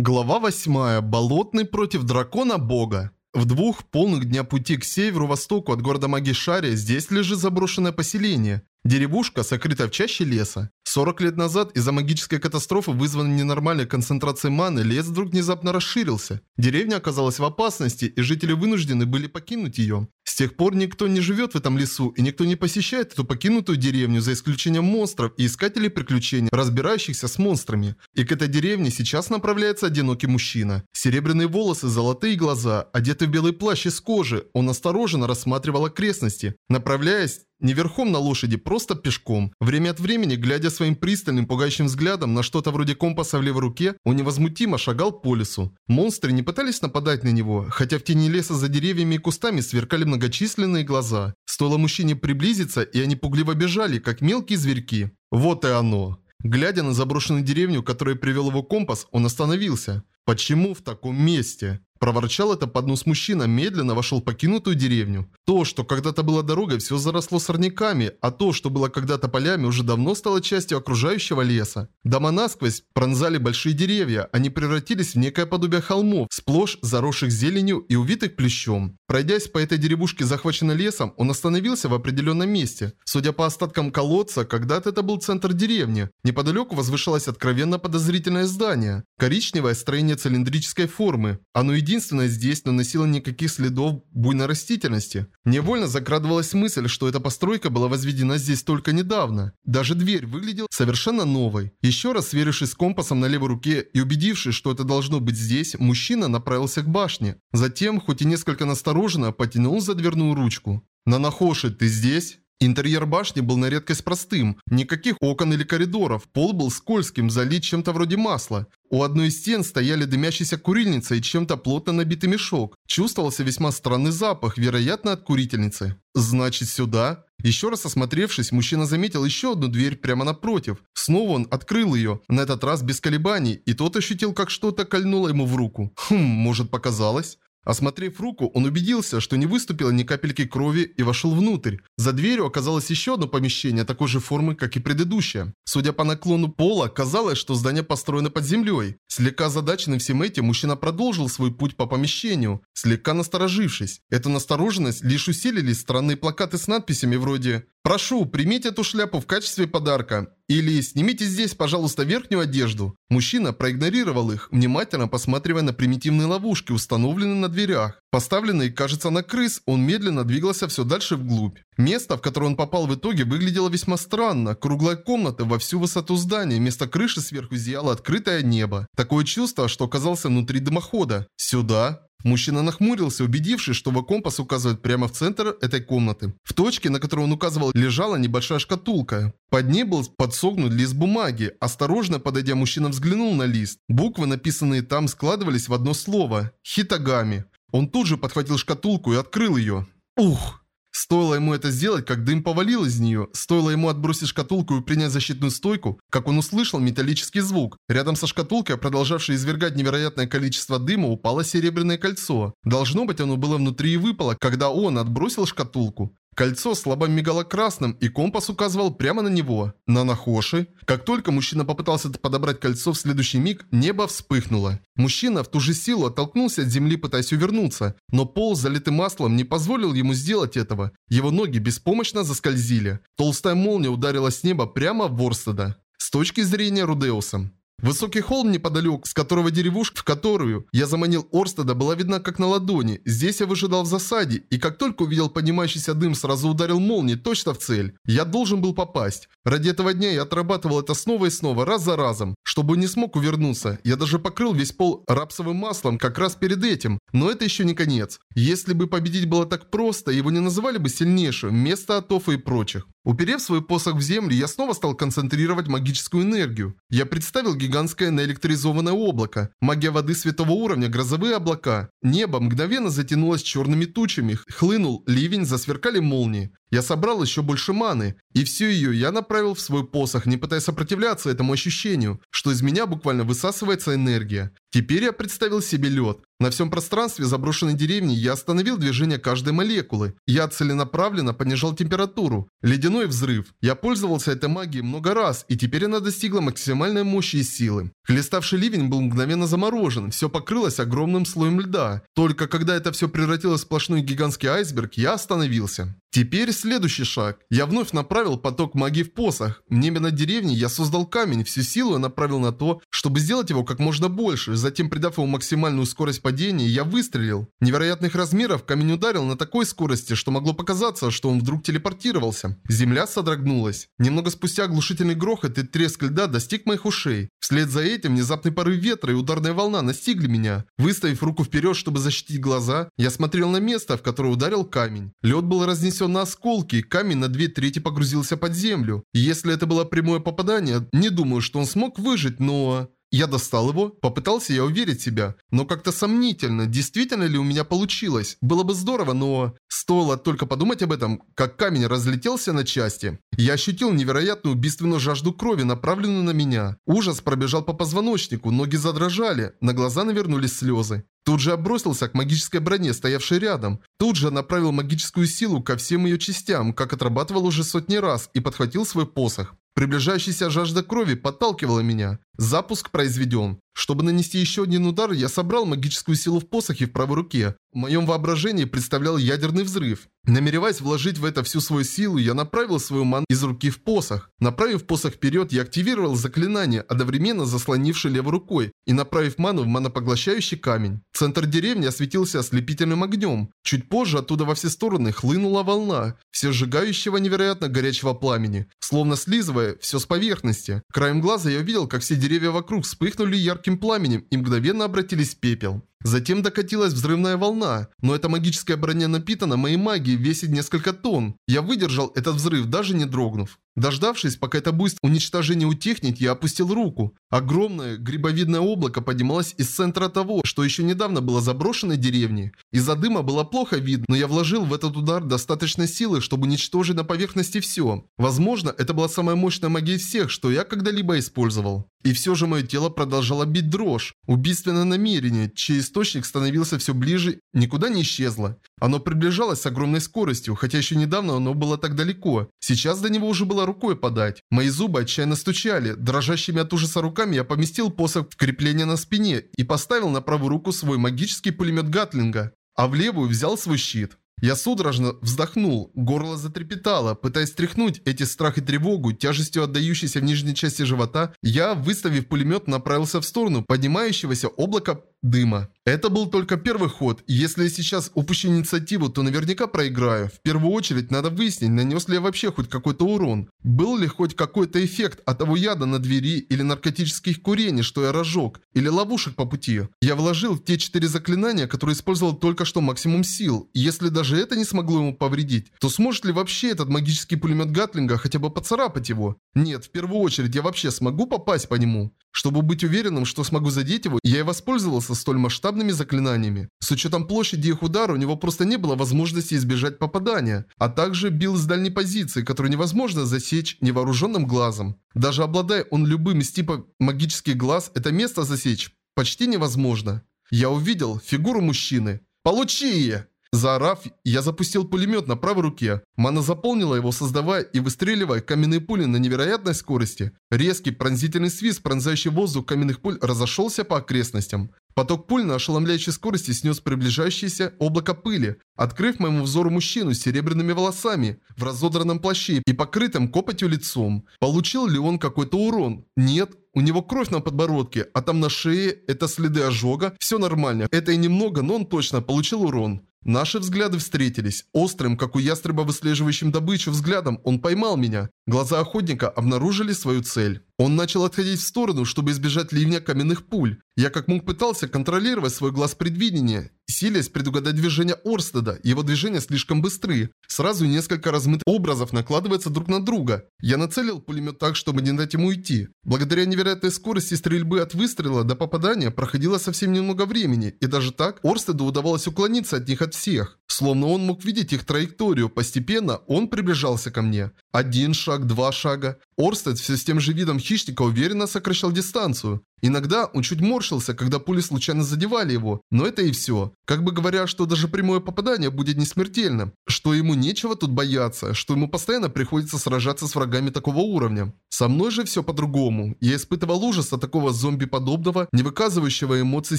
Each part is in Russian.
Глава 8. Болотный против дракона бога. В двух полных дня пути к северу-востоку от города Магишария здесь лежит заброшенное поселение. Деревушка, сокрыта в чаще леса. 40 лет назад из-за магической катастрофы, вызванной ненормальной концентрацией маны, лес вдруг внезапно расширился. Деревня оказалась в опасности, и жители вынуждены были покинуть ее. Тех пор никто не живет в этом лесу, и никто не посещает эту покинутую деревню, за исключением монстров и искателей приключений, разбирающихся с монстрами. И к этой деревне сейчас направляется одинокий мужчина. Серебряные волосы, золотые глаза, одетый в белый плащ из кожи, он осторожно рассматривал окрестности, направляясь не верхом на лошади, просто пешком. Время от времени, глядя своим пристальным, пугающим взглядом на что-то вроде компаса в левой руке, он невозмутимо шагал по лесу. Монстры не пытались нападать на него, хотя в тени леса за деревьями и кустами сверкали многочисленные глаза. Стоило мужчине приблизиться, и они пугливо бежали, как мелкие зверьки. Вот и оно. Глядя на заброшенную деревню, которая привел его компас, он остановился. Почему в таком месте? Проворчал это под нос мужчина, медленно вошел в покинутую деревню. То, что когда-то было дорогой, все заросло сорняками, а то, что было когда-то полями, уже давно стало частью окружающего леса. Дома насквозь пронзали большие деревья, они превратились в некое подобие холмов, сплошь заросших зеленью и увитых плющом. Пройдясь по этой деревушке, захваченной лесом, он остановился в определенном месте. Судя по остаткам колодца, когда-то это был центр деревни. Неподалеку возвышалось откровенно подозрительное здание. Коричневое строение цилиндрической формы. Оно и единственное здесь, но носила никаких следов буйной растительности. Невольно закрадывалась мысль, что эта постройка была возведена здесь только недавно. Даже дверь выглядела совершенно новой. Еще раз сверившись с компасом на левой руке и убедившись, что это должно быть здесь, мужчина направился к башне. Затем, хоть и несколько настороженно, потянул за дверную ручку. «Нанахоши, ты здесь?» Интерьер башни был на редкость простым, никаких окон или коридоров, пол был скользким, залит чем-то вроде масла. У одной из стен стояли дымящаяся курильница и чем-то плотно набитый мешок. Чувствовался весьма странный запах, вероятно от курительницы. Значит сюда? Еще раз осмотревшись, мужчина заметил еще одну дверь прямо напротив. Снова он открыл ее, на этот раз без колебаний, и тот ощутил, как что-то кольнуло ему в руку. Хм, может показалось? Осмотрев руку, он убедился, что не выступило ни капельки крови и вошел внутрь. За дверью оказалось еще одно помещение такой же формы, как и предыдущее. Судя по наклону пола, казалось, что здание построено под землей. Слегка озадаченный всем этим, мужчина продолжил свой путь по помещению, слегка насторожившись. Эту настороженность лишь усилили странные плакаты с надписями вроде «Прошу, примите эту шляпу в качестве подарка» или «Снимите здесь, пожалуйста, верхнюю одежду». Мужчина проигнорировал их, внимательно посматривая на примитивные ловушки, установленные на дверях. Поставленный, кажется, на крыс, он медленно двигался все дальше вглубь. Место, в которое он попал в итоге, выглядело весьма странно. Круглая комната во всю высоту здания, вместо крыши сверху зияло открытое небо. Такое чувство, что оказался внутри дымохода. Сюда? Мужчина нахмурился, убедившись, что компас указывает прямо в центр этой комнаты. В точке, на которую он указывал, лежала небольшая шкатулка. Под ней был подсогнут лист бумаги. Осторожно подойдя, мужчина взглянул на лист. Буквы, написанные там, складывались в одно слово – «Хитагами». Он тут же подхватил шкатулку и открыл ее. Ух! Стоило ему это сделать, как дым повалил из нее. Стоило ему отбросить шкатулку и принять защитную стойку, как он услышал металлический звук. Рядом со шкатулкой, продолжавшей извергать невероятное количество дыма, упало серебряное кольцо. Должно быть, оно было внутри и выпало, когда он отбросил шкатулку. Кольцо слабо мигало красным, и компас указывал прямо на него. На Нахоши. Как только мужчина попытался подобрать кольцо, в следующий миг небо вспыхнуло. Мужчина в ту же силу оттолкнулся от земли, пытаясь увернуться, но пол, залитый маслом, не позволил ему сделать этого. Его ноги беспомощно заскользили. Толстая молния ударила с неба прямо в Ворстеда. С точки зрения Рудеуса. Высокий холм неподалеку, с которого деревушка, в которую я заманил Орстеда, была видна как на ладони. Здесь я выжидал в засаде, и как только увидел поднимающийся дым, сразу ударил молнией точно в цель. Я должен был попасть. Ради этого дня я отрабатывал это снова и снова, раз за разом, чтобы не смог увернуться. Я даже покрыл весь пол рапсовым маслом как раз перед этим. Но это еще не конец. Если бы победить было так просто, его не называли бы сильнейшим, вместо Атофа и прочих. Уперев свой посох в землю, я снова стал концентрировать магическую энергию. Я представил гигантское наэлектризованное облако, магия воды святого уровня, грозовые облака. Небо мгновенно затянулось черными тучами, хлынул ливень, засверкали молнии. Я собрал еще больше маны, и всю ее я направил в свой посох, не пытаясь сопротивляться этому ощущению, что из меня буквально высасывается энергия. Теперь я представил себе лед. На всем пространстве заброшенной деревни я остановил движение каждой молекулы. Я целенаправленно понижал температуру. Ледяной взрыв. Я пользовался этой магией много раз, и теперь она достигла максимальной мощи и силы. Хлеставший ливень был мгновенно заморожен, все покрылось огромным слоем льда. Только когда это все превратилось в сплошной гигантский айсберг, я остановился. Теперь следующий шаг. Я вновь направил поток магии в посох. В небе над деревней я создал камень, всю силу я направил на то, чтобы сделать его как можно больше. Затем, придав ему максимальную скорость падения, я выстрелил. Невероятных размеров камень ударил на такой скорости, что могло показаться, что он вдруг телепортировался. Земля содрогнулась. Немного спустя оглушительный грохот и треск льда достиг моих ушей. Вслед за этим внезапный порыв ветра и ударная волна настигли меня. Выставив руку вперед, чтобы защитить глаза, я смотрел на место, в которое ударил камень. Лед был разнесен разнесен на осколки, камень на две трети погрузился под землю. Если это было прямое попадание, не думаю, что он смог выжить, но... Я достал его, попытался я уверить себя, но как-то сомнительно, действительно ли у меня получилось. Было бы здорово, но... Стоило только подумать об этом, как камень разлетелся на части. Я ощутил невероятную убийственную жажду крови, направленную на меня. Ужас пробежал по позвоночнику, ноги задрожали, на глаза навернулись слезы. Тут же обросился к магической броне, стоявшей рядом. Тут же направил магическую силу ко всем ее частям, как отрабатывал уже сотни раз, и подхватил свой посох. Приближающаяся жажда крови подталкивала меня. Запуск произведен. Чтобы нанести еще один удар, я собрал магическую силу в посохе в правой руке. В моем воображении представлял ядерный взрыв. Намереваясь вложить в это всю свою силу, я направил свою ману из руки в посох. Направив посох вперед, я активировал заклинание, одновременно заслонившее левой рукой, и направив ману в манопоглощающий камень. Центр деревни осветился ослепительным огнем. Чуть позже оттуда во все стороны хлынула волна, все сжигающего невероятно горячего пламени, словно слизывая все с поверхности. Краем глаза я увидел, как все деревья вокруг вспыхнули ярким пламенем и мгновенно обратились в пепел. Затем докатилась взрывная волна, но эта магическая броня напитана моей магией весит несколько тонн. Я выдержал этот взрыв, даже не дрогнув. Дождавшись, пока это буйство уничтожения утихнет, я опустил руку. Огромное грибовидное облако поднималось из центра того, что еще недавно было заброшенной деревни. Из-за дыма было плохо видно, но я вложил в этот удар достаточно силы, чтобы уничтожить на поверхности все. Возможно, это была самая мощная магия всех, что я когда-либо использовал. И все же мое тело продолжало бить дрожь. Убийственное намерение, чей источник становился все ближе, никуда не исчезло. Оно приближалось с огромной скоростью, хотя еще недавно оно было так далеко. Сейчас до него уже было рукой подать. Мои зубы отчаянно стучали. Дрожащими от ужаса руками я поместил посох в крепление на спине и поставил на правую руку свой магический пулемет Гатлинга, а в левую взял свой щит. Я судорожно вздохнул, горло затрепетало, пытаясь стряхнуть эти страх и тревогу, тяжестью отдающейся в нижней части живота, я, выставив пулемет, направился в сторону поднимающегося облака дыма. Это был только первый ход, и если я сейчас упущу инициативу, то наверняка проиграю. В первую очередь надо выяснить, нанес ли я вообще хоть какой-то урон. Был ли хоть какой-то эффект от того яда на двери или наркотических курений, что я разжег, или ловушек по пути. Я вложил в те четыре заклинания, которые использовал только что максимум сил, если даже это не смогло ему повредить, то сможет ли вообще этот магический пулемет Гатлинга хотя бы поцарапать его? Нет, в первую очередь я вообще смогу попасть по нему. Чтобы быть уверенным, что смогу задеть его, я и воспользовался столь масштабными заклинаниями. С учетом площади их удара, у него просто не было возможности избежать попадания, а также бил с дальней позиции, которую невозможно засечь невооруженным глазом. Даже обладая он любым из типа магических глаз, это место засечь почти невозможно. Я увидел фигуру мужчины. «Получи!» Заорав, я запустил пулемет на правой руке. Мана заполнила его, создавая и выстреливая каменные пули на невероятной скорости. Резкий пронзительный свист, пронзающий воздух каменных пуль, разошелся по окрестностям. Поток пуль на ошеломляющей скорости снес приближающееся облако пыли, открыв моему взору мужчину с серебряными волосами, в разодранном плаще и покрытым копотью лицом. Получил ли он какой-то урон? Нет. У него кровь на подбородке, а там на шее это следы ожога. Все нормально. Это и немного, но он точно получил урон. Наши взгляды встретились. Острым, как у ястреба, выслеживающим добычу взглядом, он поймал меня. Глаза охотника обнаружили свою цель. Он начал отходить в сторону, чтобы избежать ливня каменных пуль. Я как мог пытался контролировать свой глаз предвидения, силясь предугадать движение Орстеда. Его движения слишком быстры. Сразу несколько размытых образов накладываются друг на друга. Я нацелил пулемет так, чтобы не дать ему уйти. Благодаря невероятной скорости стрельбы от выстрела до попадания проходило совсем немного времени, и даже так Орстеду удавалось уклониться от них от всех. Словно он мог видеть их траекторию, постепенно он приближался ко мне. Один шаг, два шага. Орстед все с тем же видом хищника уверенно сокращал дистанцию. Иногда он чуть морщился, когда пули случайно задевали его, но это и все. Как бы говоря, что даже прямое попадание будет не смертельным, что ему нечего тут бояться, что ему постоянно приходится сражаться с врагами такого уровня. Со мной же все по-другому. Я испытывал ужас от такого зомби-подобного, не выказывающего эмоций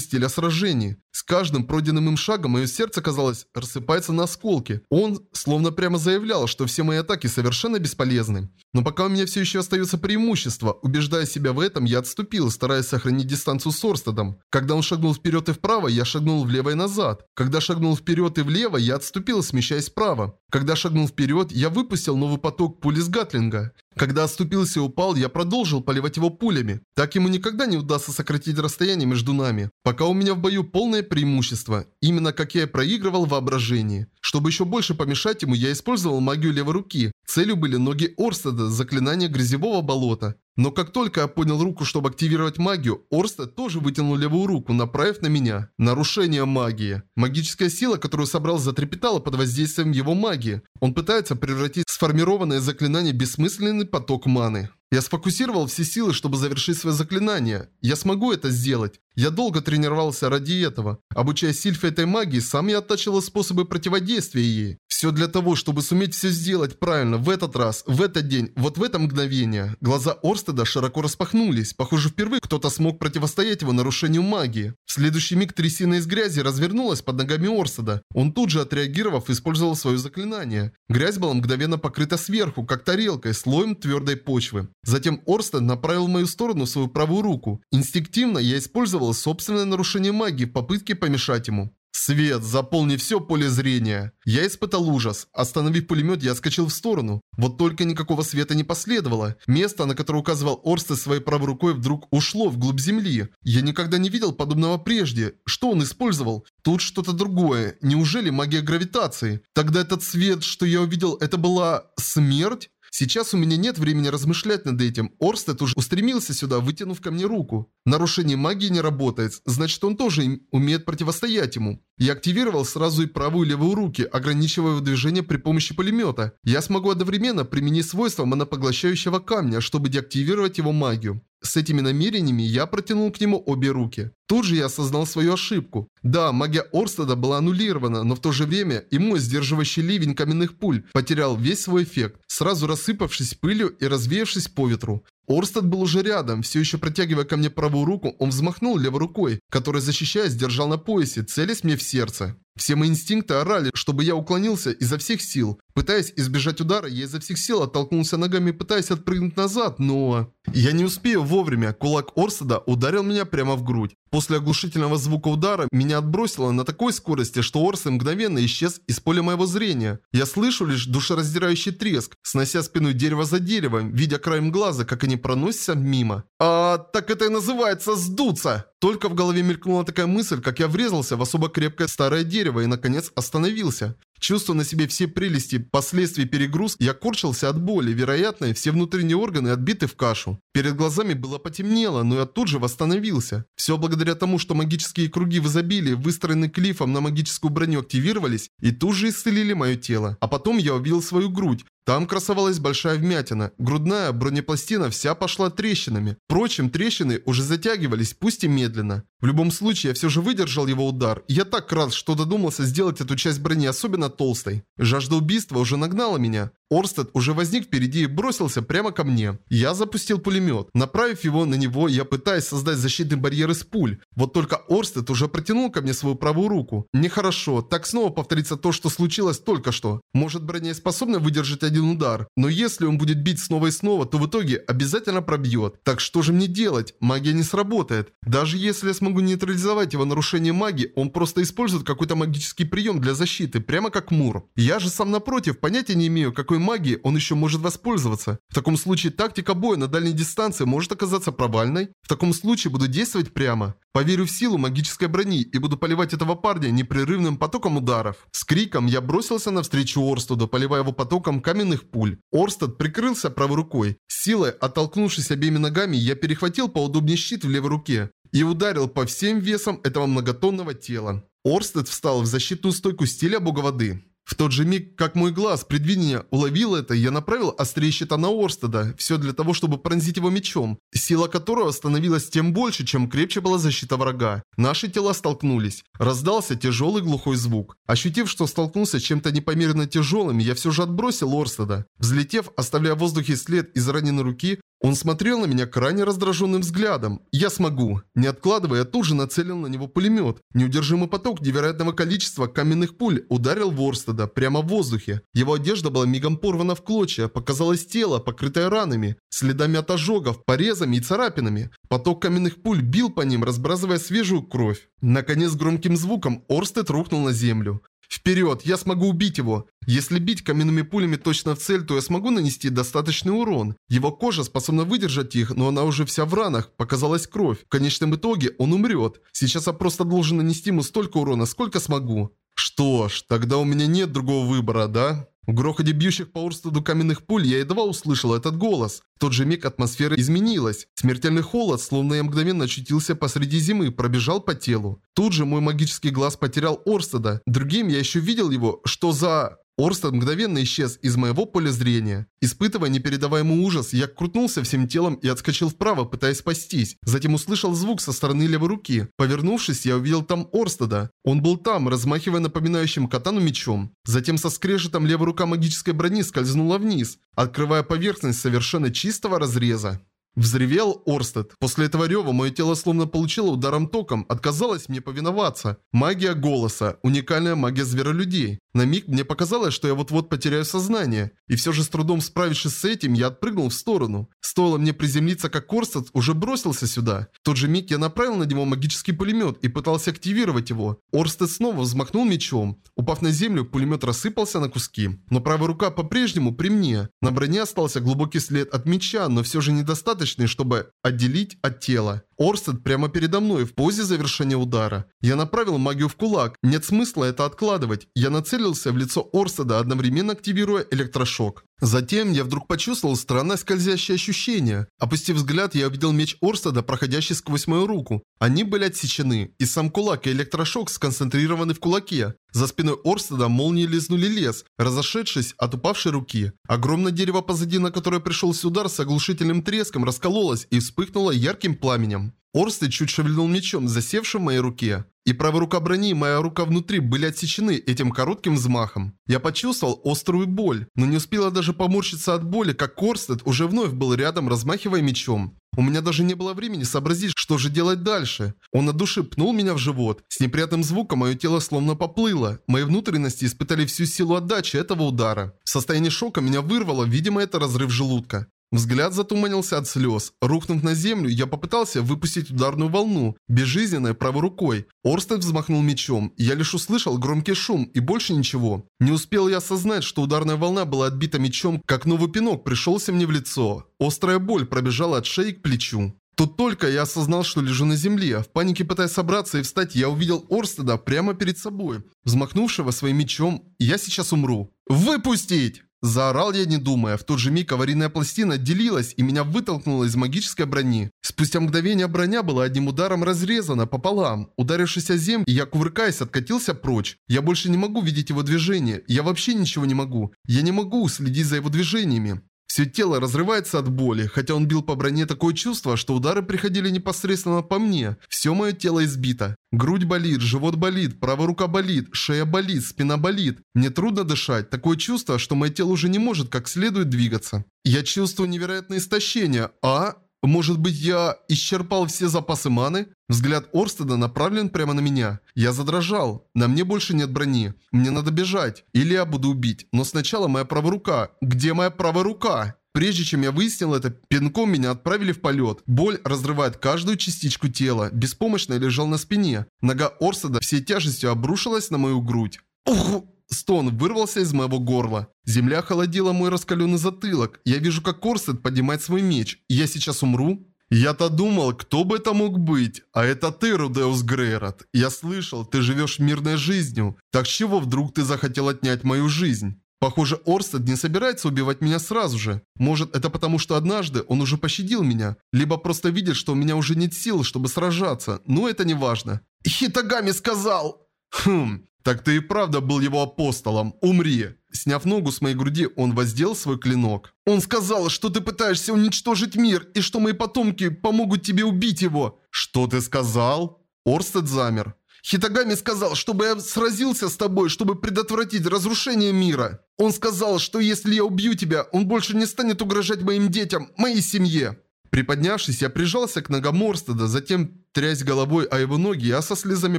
стиля сражений. С каждым пройденным им шагом мое сердце, казалось, рассыпается на осколки. Он словно прямо заявлял, что все мои атаки совершенно бесполезны. Но пока у меня все еще остается преимущество, убеждая себя в этом, я отступил, стараясь сохранить дистанцию с Орстедом. Когда он шагнул вперед и вправо, я шагнул влево и назад. Когда шагнул вперед и влево, я отступил, смещаясь вправо. Когда шагнул вперед, я выпустил новый поток пули с Гатлинга. Когда отступился и упал, я продолжил поливать его пулями. Так ему никогда не удастся сократить расстояние между нами. Пока у меня в бою полное преимущество. Именно как я и проигрывал в воображении. Чтобы еще больше помешать ему, я использовал магию левой руки. Целью были ноги Орстеда, заклинание грязевого болота. Но как только я поднял руку, чтобы активировать магию, Орстед тоже вытянул левую руку, направив на меня. Нарушение магии. Магическая сила, которую собрал, затрепетала под воздействием его магии. Он пытается превратить сформированное заклинание в бессмысленный поток маны. Я сфокусировал все силы, чтобы завершить свое заклинание. Я смогу это сделать. Я долго тренировался ради этого. Обучая Сильфе этой магии, сам я оттачивал способы противодействия ей. Все для того, чтобы суметь все сделать правильно в этот раз, в этот день, вот в это мгновение. Глаза Орстеда широко распахнулись. Похоже, впервые кто-то смог противостоять его нарушению магии. В следующий миг трясина из грязи развернулась под ногами Орстеда. Он тут же, отреагировав, использовал свое заклинание. Грязь была мгновенно покрыта сверху, как тарелкой, слоем твердой почвы. Затем Орстед направил в мою сторону свою правую руку. Инстинктивно я использовал собственное нарушение магии в попытке помешать ему. Свет, заполни все поле зрения. Я испытал ужас. Остановив пулемет, я скочил в сторону. Вот только никакого света не последовало. Место, на которое указывал Орстед своей правой рукой, вдруг ушло вглубь земли. Я никогда не видел подобного прежде. Что он использовал? Тут что-то другое. Неужели магия гравитации? Тогда этот свет, что я увидел, это была смерть? Сейчас у меня нет времени размышлять над этим. Орстед уже устремился сюда, вытянув ко мне руку. Нарушение магии не работает, значит он тоже умеет противостоять ему. Я активировал сразу и правую и левую руки, ограничивая его движение при помощи пулемета. Я смогу одновременно применить свойства монопоглощающего камня, чтобы деактивировать его магию. С этими намерениями я протянул к нему обе руки. Тут же я осознал свою ошибку. Да, магия Орстеда была аннулирована, но в то же время и мой сдерживающий ливень каменных пуль потерял весь свой эффект, сразу рассыпавшись пылью и развеявшись по ветру. Орстед был уже рядом, все еще протягивая ко мне правую руку, он взмахнул левой рукой, которая, защищаясь, держал на поясе, целясь мне в сердце. Все мои инстинкты орали, чтобы я уклонился изо всех сил. Пытаясь избежать удара, я изо всех сил оттолкнулся ногами, пытаясь отпрыгнуть назад, но... Я не успею вовремя. Кулак Орседа ударил меня прямо в грудь. После оглушительного звука удара меня отбросило на такой скорости, что Орсен мгновенно исчез из поля моего зрения. Я слышу лишь душераздирающий треск, снося спину дерева за деревом, видя краем глаза, как они проносятся мимо. А так это и называется сдуться! Только в голове мелькнула такая мысль, как я врезался в особо крепкое старое дерево и наконец остановился. Чувствуя на себе все прелести последствий перегруз, я корчился от боли, вероятно, все внутренние органы отбиты в кашу. Перед глазами было потемнело, но я тут же восстановился. Все благодаря тому, что магические круги в изобилии, выстроенные клифом на магическую броню, активировались и тут же исцелили мое тело. А потом я увидел свою грудь, там красовалась большая вмятина. Грудная бронепластина вся пошла трещинами. Впрочем, трещины уже затягивались, пусть и медленно. В любом случае, я все же выдержал его удар. Я так рад, что додумался сделать эту часть брони особенно толстой. Жажда убийства уже нагнала меня. Орстед уже возник впереди и бросился прямо ко мне. Я запустил пулемет. Направив его на него, я пытаюсь создать защитный барьер из пуль. Вот только Орстед уже протянул ко мне свою правую руку. Нехорошо. Так снова повторится то, что случилось только что. Может броня способна выдержать один удар. Но если он будет бить снова и снова, то в итоге обязательно пробьет. Так что же мне делать? Магия не сработает. Даже если я смогу нейтрализовать его нарушение магии, он просто использует какой-то магический прием для защиты, прямо как Мур. Я же сам напротив, понятия не имею, какой магии он еще может воспользоваться. В таком случае тактика боя на дальней дистанции может оказаться провальной. В таком случае буду действовать прямо. Поверю в силу магической брони и буду поливать этого парня непрерывным потоком ударов. С криком я бросился навстречу Орстеду, поливая его потоком каменных пуль. Орстед прикрылся правой рукой. Силой, оттолкнувшись обеими ногами, я перехватил поудобнее щит в левой руке и ударил по всем весам этого многотонного тела. Орстед встал в защитную стойку стиля бога воды. В тот же миг, как мой глаз предвидения уловил это, я направил острие щита на Орстеда. Все для того, чтобы пронзить его мечом, сила которого становилась тем больше, чем крепче была защита врага. Наши тела столкнулись. Раздался тяжелый глухой звук. Ощутив, что столкнулся с чем-то непомерно тяжелым, я все же отбросил Орстеда. Взлетев, оставляя в воздухе след из раненой руки, он смотрел на меня крайне раздраженным взглядом. «Я смогу!» Не откладывая, тут же нацелил на него пулемет. Неудержимый поток невероятного количества каменных пуль ударил Ворстеда прямо в воздухе. Его одежда была мигом порвана в клочья, показалось тело, покрытое ранами, следами от ожогов, порезами и царапинами. Поток каменных пуль бил по ним, разбрасывая свежую кровь. Наконец, громким звуком Орстед рухнул на землю. Вперед, я смогу убить его. Если бить каменными пулями точно в цель, то я смогу нанести достаточный урон. Его кожа способна выдержать их, но она уже вся в ранах, показалась кровь. В конечном итоге он умрет. Сейчас я просто должен нанести ему столько урона, сколько смогу. Что ж, тогда у меня нет другого выбора, да? В грохоте бьющих по Урстеду каменных пуль я едва услышал этот голос. В тот же миг атмосфера изменилась. Смертельный холод, словно я мгновенно очутился посреди зимы, пробежал по телу. Тут же мой магический глаз потерял Орстеда. Другим я еще видел его. Что за... Орстед мгновенно исчез из моего поля зрения. Испытывая непередаваемый ужас, я крутнулся всем телом и отскочил вправо, пытаясь спастись. Затем услышал звук со стороны левой руки. Повернувшись, я увидел там Орстеда. Он был там, размахивая напоминающим катану мечом. Затем со скрежетом левая рука магической брони скользнула вниз, открывая поверхность совершенно чистого разреза. Взревел Орстед. После этого рева мое тело словно получило ударом током, отказалось мне повиноваться. Магия голоса. Уникальная магия зверолюдей. На миг мне показалось, что я вот-вот потеряю сознание. И все же с трудом справившись с этим, я отпрыгнул в сторону. Стоило мне приземлиться, как Орстед уже бросился сюда. В тот же миг я направил на него магический пулемет и пытался активировать его. Орстед снова взмахнул мечом. Упав на землю, пулемет рассыпался на куски. Но правая рука по-прежнему при мне. На броне остался глубокий след от меча, но все же недостаточный, чтобы отделить от тела. Орстед прямо передо мной в позе завершения удара. Я направил магию в кулак. Нет смысла это откладывать. Я нацелился в лицо Орстеда, одновременно активируя электрошок. Затем я вдруг почувствовал странное скользящее ощущение. Опустив взгляд, я увидел меч Орстеда, проходящий сквозь мою руку. Они были отсечены, и сам кулак и электрошок сконцентрированы в кулаке. За спиной Орстеда молнии лизнули лес, разошедшись от упавшей руки. Огромное дерево позади, на которое пришелся удар с оглушительным треском, раскололось и вспыхнуло ярким пламенем. Орстед чуть шевельнул мечом, засевшим в моей руке. И правая рука брони и моя рука внутри были отсечены этим коротким взмахом. Я почувствовал острую боль, но не успела даже поморщиться от боли, как Корстед уже вновь был рядом, размахивая мечом. У меня даже не было времени сообразить, что же делать дальше. Он от души пнул меня в живот. С неприятным звуком мое тело словно поплыло. Мои внутренности испытали всю силу отдачи этого удара. В состоянии шока меня вырвало, видимо это разрыв желудка. Взгляд затуманился от слез. Рухнув на землю, я попытался выпустить ударную волну, безжизненной правой рукой. Орстед взмахнул мечом, я лишь услышал громкий шум и больше ничего. Не успел я осознать, что ударная волна была отбита мечом, как новый пинок пришелся мне в лицо. Острая боль пробежала от шеи к плечу. Тут только я осознал, что лежу на земле. В панике пытаясь собраться и встать, я увидел Орстеда прямо перед собой, взмахнувшего своим мечом. Я сейчас умру. «Выпустить!» Заорал я, не думая. В тот же миг аварийная пластина отделилась и меня вытолкнуло из магической брони. Спустя мгновение броня была одним ударом разрезана пополам. Ударившись о землю, я, кувыркаясь, откатился прочь. Я больше не могу видеть его движения. Я вообще ничего не могу. Я не могу следить за его движениями. Все тело разрывается от боли, хотя он бил по броне такое чувство, что удары приходили непосредственно по мне. Все мое тело избито. Грудь болит, живот болит, правая рука болит, шея болит, спина болит. Мне трудно дышать, такое чувство, что мое тело уже не может как следует двигаться. Я чувствую невероятное истощение, а... Может быть, я исчерпал все запасы маны? Взгляд Орстеда направлен прямо на меня. Я задрожал. На мне больше нет брони. Мне надо бежать. Или я буду убить. Но сначала моя правая рука. Где моя правая рука? Прежде чем я выяснил это, пинком меня отправили в полет. Боль разрывает каждую частичку тела. Беспомощно я лежал на спине. Нога Орстеда всей тяжестью обрушилась на мою грудь. Ух! Стон вырвался из моего горла. Земля холодила мой раскаленный затылок. Я вижу, как Корсет поднимает свой меч. Я сейчас умру? Я-то думал, кто бы это мог быть. А это ты, Рудеус Грейрот. Я слышал, ты живешь мирной жизнью. Так с чего вдруг ты захотел отнять мою жизнь? Похоже, Орстед не собирается убивать меня сразу же. Может, это потому, что однажды он уже пощадил меня. Либо просто видит, что у меня уже нет сил, чтобы сражаться. Но это не важно. Хитагами сказал... Хм, Так ты и правда был его апостолом. Умри. Сняв ногу с моей груди, он воздел свой клинок. Он сказал, что ты пытаешься уничтожить мир, и что мои потомки помогут тебе убить его. Что ты сказал? Орстед замер. Хитагами сказал, чтобы я сразился с тобой, чтобы предотвратить разрушение мира. Он сказал, что если я убью тебя, он больше не станет угрожать моим детям, моей семье. Приподнявшись, я прижался к ногам Морстеда, затем, трясь головой о его ноги, я со слезами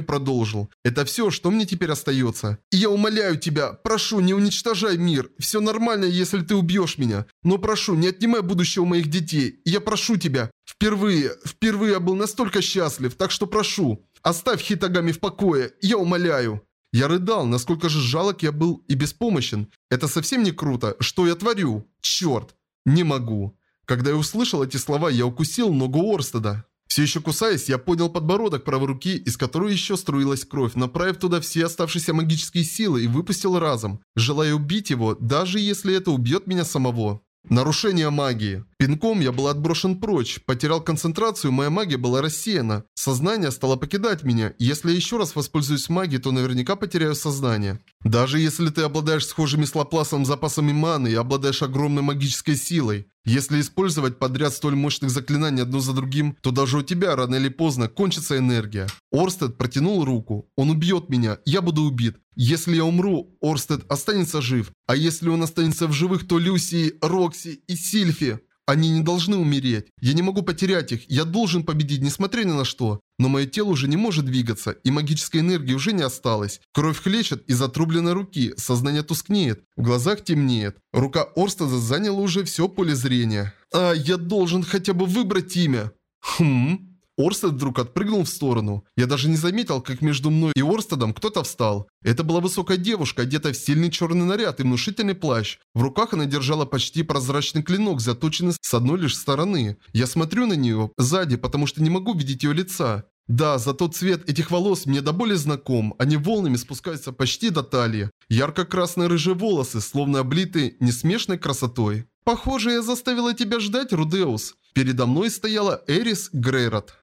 продолжил. Это все, что мне теперь остается. И я умоляю тебя, прошу, не уничтожай мир. Все нормально, если ты убьешь меня. Но прошу, не отнимай будущего моих детей. Я прошу тебя. Впервые, впервые я был настолько счастлив, так что прошу. Оставь Хитагами в покое, я умоляю. Я рыдал, насколько же жалок я был и беспомощен. Это совсем не круто. Что я творю? Черт. Не могу. Когда я услышал эти слова, я укусил ногу Орстеда. Все еще кусаясь, я поднял подбородок правой руки, из которой еще струилась кровь, направив туда все оставшиеся магические силы и выпустил разом, желая убить его, даже если это убьет меня самого. Нарушение магии. Пинком я был отброшен прочь, потерял концентрацию, моя магия была рассеяна. Сознание стало покидать меня. Если я еще раз воспользуюсь магией, то наверняка потеряю сознание. Даже если ты обладаешь схожими с Лапласом запасами маны и обладаешь огромной магической силой, если использовать подряд столь мощных заклинаний одно за другим, то даже у тебя рано или поздно кончится энергия. Орстед протянул руку. Он убьет меня, я буду убит. Если я умру, Орстед останется жив. А если он останется в живых, то Люси, Рокси и Сильфи. Они не должны умереть. Я не могу потерять их. Я должен победить, несмотря ни на что. Но мое тело уже не может двигаться, и магической энергии уже не осталось. Кровь хлещет из отрубленной руки, сознание тускнеет, в глазах темнеет. Рука Орстеда заняла уже все поле зрения. А, я должен хотя бы выбрать имя. Хм... Орстед вдруг отпрыгнул в сторону. Я даже не заметил, как между мной и Орстедом кто-то встал. Это была высокая девушка, одетая в стильный черный наряд и внушительный плащ. В руках она держала почти прозрачный клинок, заточенный с одной лишь стороны. Я смотрю на нее сзади, потому что не могу видеть ее лица. Да, зато цвет этих волос мне до боли знаком, они волнами спускаются почти до талии. Ярко-красные рыжие волосы, словно облиты несмешной красотой. Похоже, я заставила тебя ждать, Рудеус. Передо мной стояла Эрис Грейрот.